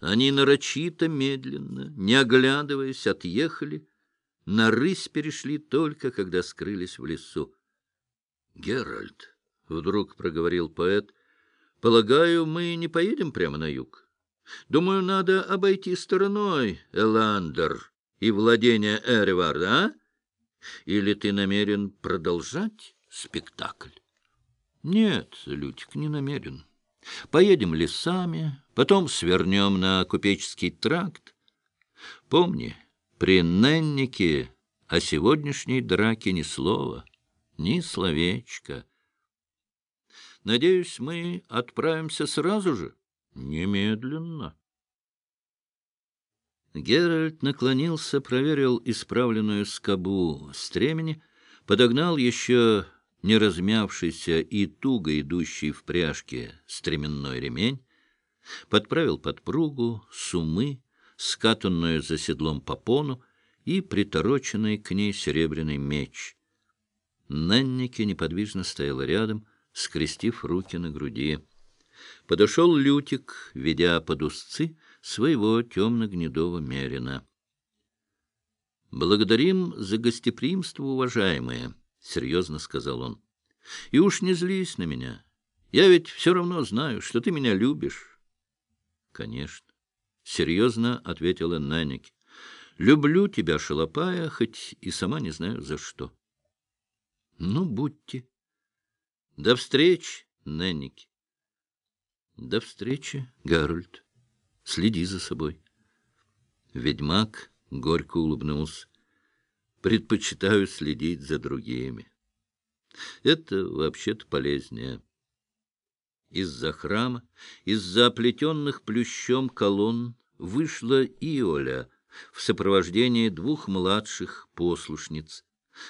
Они нарочито, медленно, не оглядываясь, отъехали, на рысь перешли только, когда скрылись в лесу. — Геральт, — вдруг проговорил поэт, — полагаю, мы не поедем прямо на юг. Думаю, надо обойти стороной Эландер и владение Эреварда, а? Или ты намерен продолжать спектакль? — Нет, Лютик, не намерен. Поедем лесами, потом свернем на купеческий тракт. Помни, при Неннике о сегодняшней драке ни слова, ни словечка. Надеюсь, мы отправимся сразу же? Немедленно. Геральт наклонился, проверил исправленную скобу стремени, подогнал еще не размявшийся и туго идущий в пряжке стременной ремень, подправил подпругу, сумы, скатанную за седлом попону и притороченный к ней серебряный меч. Нанники неподвижно стояла рядом, скрестив руки на груди. Подошел Лютик, ведя под узцы своего темно-гнедого мерина. — Благодарим за гостеприимство, уважаемые, — серьезно сказал он. — И уж не злись на меня. Я ведь все равно знаю, что ты меня любишь. — Конечно. — серьезно ответила Наники. — Люблю тебя, шалопая, хоть и сама не знаю за что. — Ну, будьте. — До встречи, Наники. — До встречи, Гарольд. Следи за собой. Ведьмак горько улыбнулся. — Предпочитаю следить за другими. Это вообще-то полезнее. Из-за храма, из-за оплетенных плющом колонн вышла Иоля в сопровождении двух младших послушниц.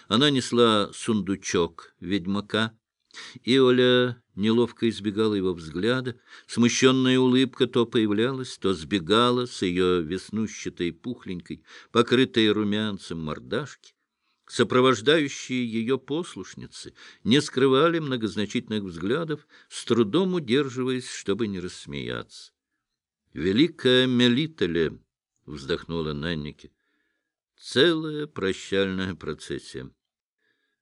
Она несла сундучок ведьмака. Иоля неловко избегала его взгляда. Смущенная улыбка то появлялась, то сбегала с ее веснущатой пухленькой, покрытой румянцем мордашки. Сопровождающие ее послушницы не скрывали многозначительных взглядов, с трудом удерживаясь, чтобы не рассмеяться. «Великая Мелитале!» — вздохнула Нанники. «Целая прощальная процессия.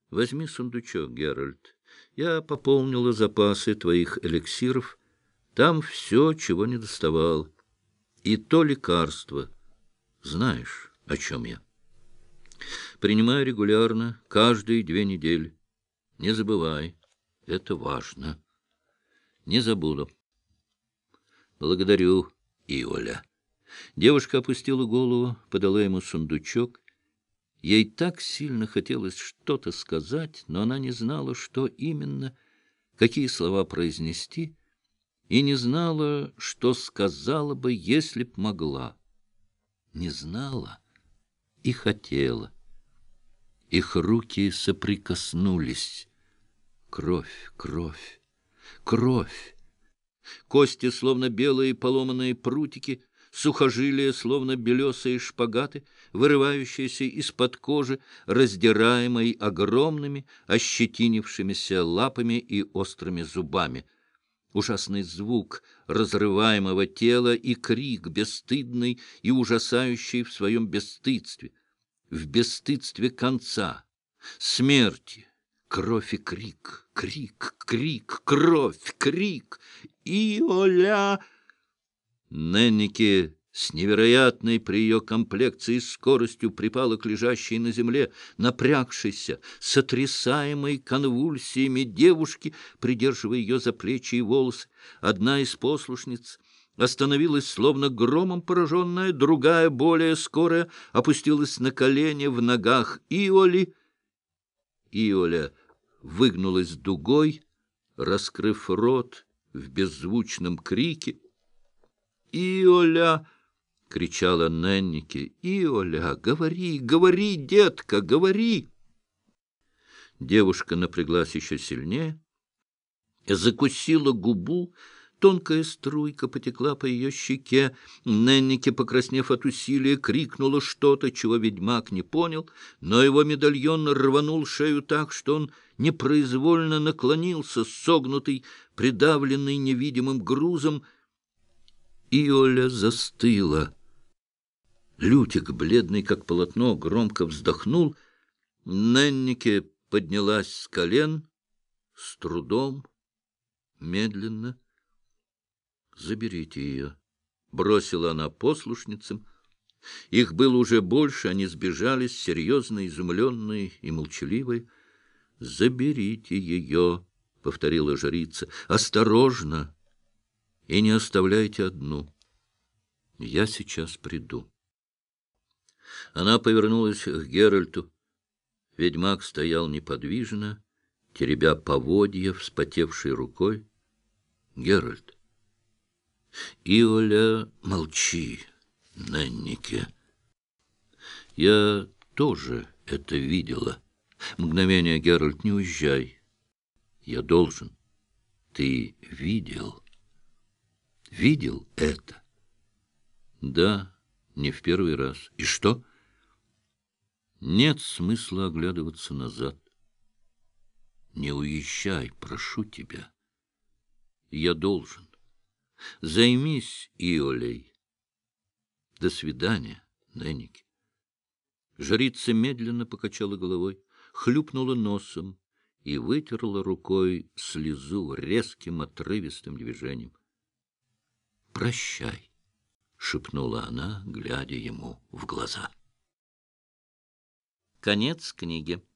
Возьми сундучок, Геральт. Я пополнила запасы твоих эликсиров. Там все, чего не доставал. И то лекарство. Знаешь, о чем я?» Принимай регулярно, каждые две недели. Не забывай, это важно. Не забуду. Благодарю, Иоля. Девушка опустила голову, подала ему сундучок. Ей так сильно хотелось что-то сказать, но она не знала, что именно, какие слова произнести, и не знала, что сказала бы, если б могла. Не знала и хотела. Их руки соприкоснулись. Кровь, кровь, кровь. Кости, словно белые поломанные прутики, сухожилия, словно белесые шпагаты, вырывающиеся из-под кожи, раздираемой огромными, ощетинившимися лапами и острыми зубами. Ужасный звук разрываемого тела и крик, бесстыдный и ужасающий в своем бесстыдстве — в бесстыдстве конца, смерти, кровь и крик, крик, крик, кровь, крик, и оля... Ненники с невероятной при ее комплекции скоростью припала к лежащей на земле, напрягшейся, сотрясаемой конвульсиями девушки, придерживая ее за плечи и волосы. Одна из послушниц остановилась, словно громом пораженная, другая, более скорая, опустилась на колени в ногах Иоли. Иоля выгнулась дугой, раскрыв рот в беззвучном крике. «Иоля!» — кричала Неннике. «Иоля, говори, говори, детка, говори!» Девушка напряглась еще сильнее, закусила губу, Тонкая струйка потекла по ее щеке. Неннике, покраснев от усилия, крикнула что-то, чего ведьмак не понял, но его медальон рванул шею так, что он непроизвольно наклонился, согнутый, придавленный невидимым грузом. Иоля застыла. Лютик, бледный как полотно, громко вздохнул. Неннике поднялась с колен, с трудом, медленно. «Заберите ее», — бросила она послушницам. Их было уже больше, они сбежались, серьезно изумленные и молчаливые. «Заберите ее», — повторила жрица, — «осторожно и не оставляйте одну. Я сейчас приду». Она повернулась к Геральту. Ведьмак стоял неподвижно, теребя поводья, вспотевшей рукой. Геральт. Иоля, молчи, Неннике. Я тоже это видела. Мгновение, Геральт, не уезжай. Я должен. Ты видел? Видел это? Да, не в первый раз. И что? Нет смысла оглядываться назад. Не уезжай, прошу тебя. Я должен. Займись Иолей. До свидания, Ненники. Жрица медленно покачала головой, хлюпнула носом и вытерла рукой слезу резким отрывистым движением. «Прощай», — шепнула она, глядя ему в глаза. Конец книги.